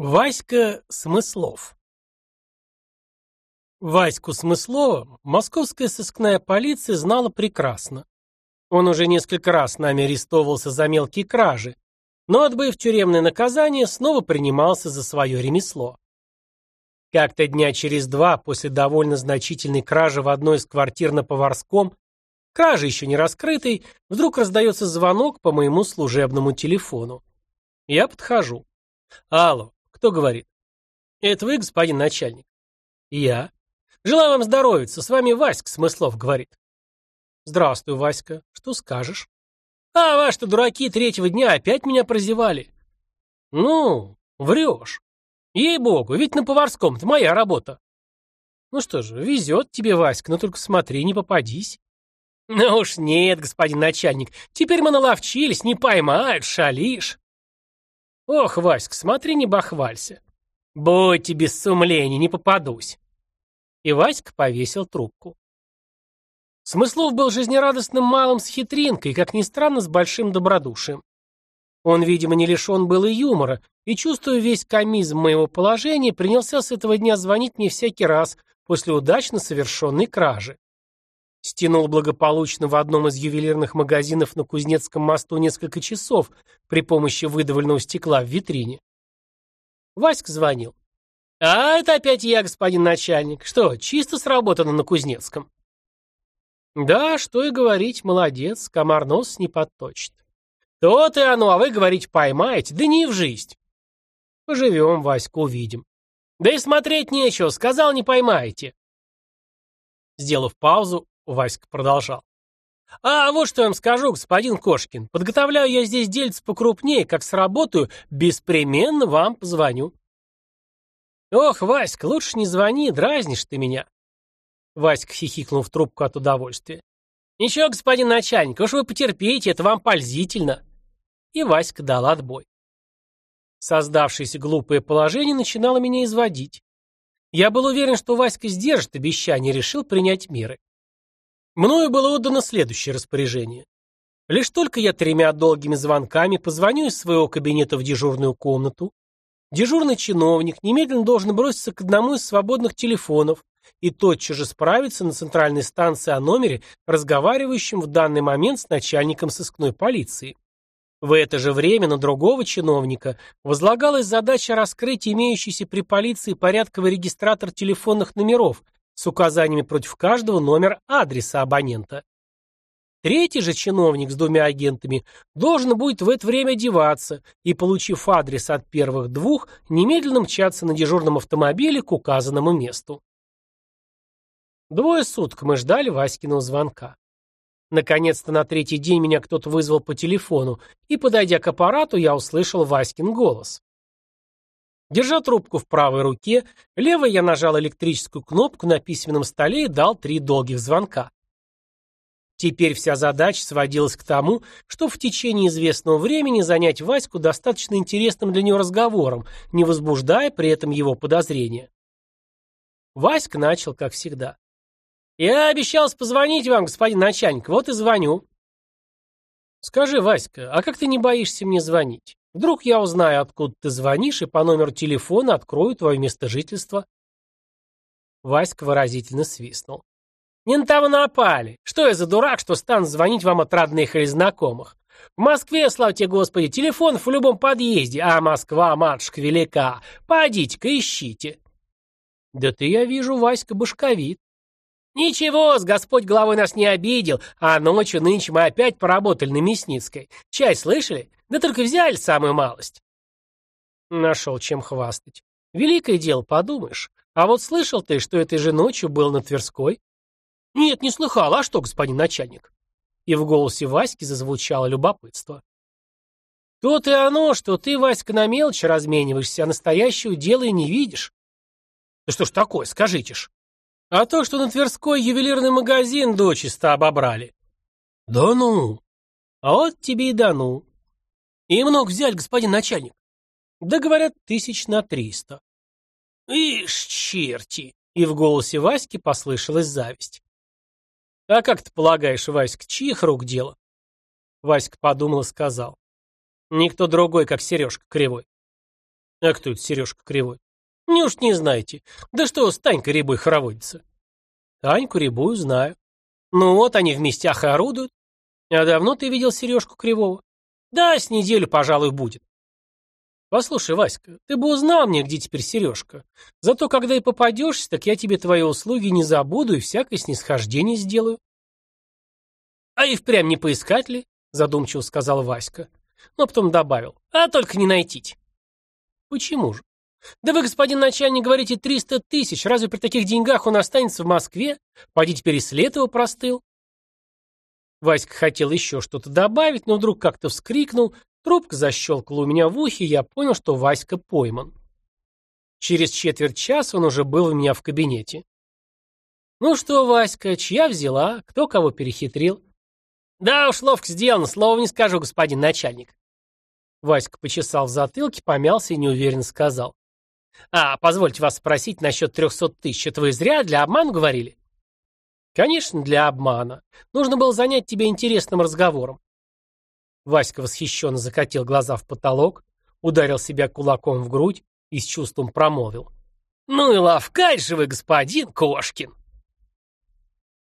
Васька Смыслов Ваську Смыслова московская сыскная полиция знала прекрасно. Он уже несколько раз нами арестовывался за мелкие кражи, но, отбыв тюремное наказание, снова принимался за свое ремесло. Как-то дня через два после довольно значительной кражи в одной из квартир на Поварском, кражи еще не раскрытой, вдруг раздается звонок по моему служебному телефону. Я подхожу. Алло, кто говорит? Это вы, господин начальник? Я. Желаю вам здоровиться. С вами Васька Смыслов говорит. Здравствуй, Васька. Что скажешь? А ваши-то дураки третьего дня опять меня прозевали. Ну, врешь. Ей-богу, ведь на поварском-то моя работа. Ну что же, везет тебе, Васька, но только смотри, не попадись. Ну уж нет, господин начальник, теперь мы наловчились, не поймают, шалишь. Ох, Васька, смотри, не бахвалься. Будьте без сумления, не попадусь. И Васька повесил трубку. Смыслов был жизнерадостным малым с хитринкой, как ни странно, с большим добродушием. Он, видимо, не лишен был и юмора, и, чувствуя весь комизм моего положения, принялся с этого дня звонить мне всякий раз после удачно совершенной кражи. Стянул благополучно в одном из ювелирных магазинов на Кузнецком мосту несколько часов при помощи выдавленного стекла в витрине. Васька звонил. «А, это опять я, господин начальник. Что, чисто сработано на Кузнецком?» «Да, что и говорить, молодец, комар нос не подточит». «То-то и оно, а вы, говорите, поймаете, да не в жизнь». «Поживем, Васька, увидим». «Да и смотреть нечего, сказал, не поймаете». Сделав паузу, Васька продолжал. «А вот что я вам скажу, господин Кошкин. Подготовляю я здесь дельце покрупнее, как сработаю, беспременно вам позвоню». «Ох, Васька, лучше не звони, дразнишь ты меня». Васька хихикнул в трубку от удовольствия. «Ничего, господин начальник, уж вы потерпите, это вам пользительно». И Васька дал отбой. Создавшееся глупое положение начинало меня изводить. Я был уверен, что Васька сдержит обещание и решил принять меры. Мною было отдано следующее распоряжение. Лишь только я тремя долгими звонками позвоню из своего кабинета в дежурную комнату, дежурный чиновник немедленно должен броситься к одному из свободных телефонов и тотчас же справиться на центральной станции о номере, разговаривающем в данный момент с начальником сыскной полиции. В это же время на другого чиновника возлагалась задача раскрыть имеющийся при полиции порядковый регистратор телефонных номеров с указаниями против каждого номер адреса абонента. Третий же чиновник с двумя агентами должен будет в это время одеваться и, получив адрес от первых двух, немедленно мчаться на дежурном автомобиле к указанному месту. Двое суток мы ждали Васькиного звонка. Наконец-то на третий день меня кто-то вызвал по телефону, и, подойдя к аппарату, я услышал Васькин голос. Держа трубку в правой руке, левой я нажал электрическую кнопку на письменном столе и дал три долгих звонка. Теперь вся задача сводилась к тому, что в течение известного времени занять Ваську достаточно интересным для него разговором, не возбуждая при этом его подозрения. Васька начал, как всегда. «Я обещал позвонить вам, господин начальник, вот и звоню». «Скажи, Васька, а как ты не боишься мне звонить? Вдруг я узнаю, откуда ты звонишь, и по номеру телефона открою твое место жительства. Васька выразительно свистнул. Не напали. Что я за дурак, что стану звонить вам от родных или знакомых? В Москве, слава тебе, Господи, телефонов в любом подъезде, а Москва, матушка велика. Пойдите-ка, ищите. Да ты, я вижу, Васька башковит. Ничего, с Господь головой нас не обидел, а ночью нынче мы опять поработали на Мясницкой. Чай слышали? Да только взяли самую малость. Нашел чем хвастать. Великое дело, подумаешь. А вот слышал ты, что этой же ночью был на Тверской? Нет, не слыхал. А что, господин начальник? И в голосе Васьки зазвучало любопытство. То и оно, что ты, Васька, на мелочи размениваешься, а настоящего дела и не видишь. Да что ж такое, скажите ж. А то, что на Тверской ювелирный магазин дочисто обобрали. Да ну. А вот тебе и да ну. И много взяли, господин начальник. Да, говорят, тысяч на триста. Ишь, черти! И в голосе Васьки послышалась зависть. А как ты полагаешь, Васька, чьих рук дело? Васька подумал и сказал. Никто другой, как Сережка Кривой. А кто это Сережка Кривой? Неуж не знаете. Да что с Танькой Рябой хороводится? Таньку Рябую знаю. Ну вот, они в местях и орудуют. А давно ты видел Сережку Кривого? Да, с неделю, пожалуй, будет. Послушай, Васька, ты бы узнал мне, где теперь Сережка. Зато когда и попадешься, так я тебе твои услуги не забуду и всякое снисхождение сделаю. А и впрямь не поискать ли? Задумчиво сказал Васька. Но потом добавил. А только не найтить. Почему же? Да вы, господин начальник, говорите триста тысяч. Разве при таких деньгах он останется в Москве? Поди теперь и след его простыл. Васька хотел еще что-то добавить, но вдруг как-то вскрикнул, трубка защелкала у меня в ухе, и я понял, что Васька пойман. Через четверть часа он уже был у меня в кабинете. «Ну что, Васька, чья взяла? Кто кого перехитрил?» «Да уж, ловко сделано, слова не скажу, господин начальник». Васька почесал в затылке, помялся и неуверенно сказал. «А, позвольте вас спросить насчет трехсот тысяч. Это вы зря для обмана говорили?» Конечно, для обмана. Нужно было занять тебя интересным разговором. Васька восхищенно закатил глаза в потолок, ударил себя кулаком в грудь и с чувством промолвил. «Ну и ловкач же вы, господин Кошкин!»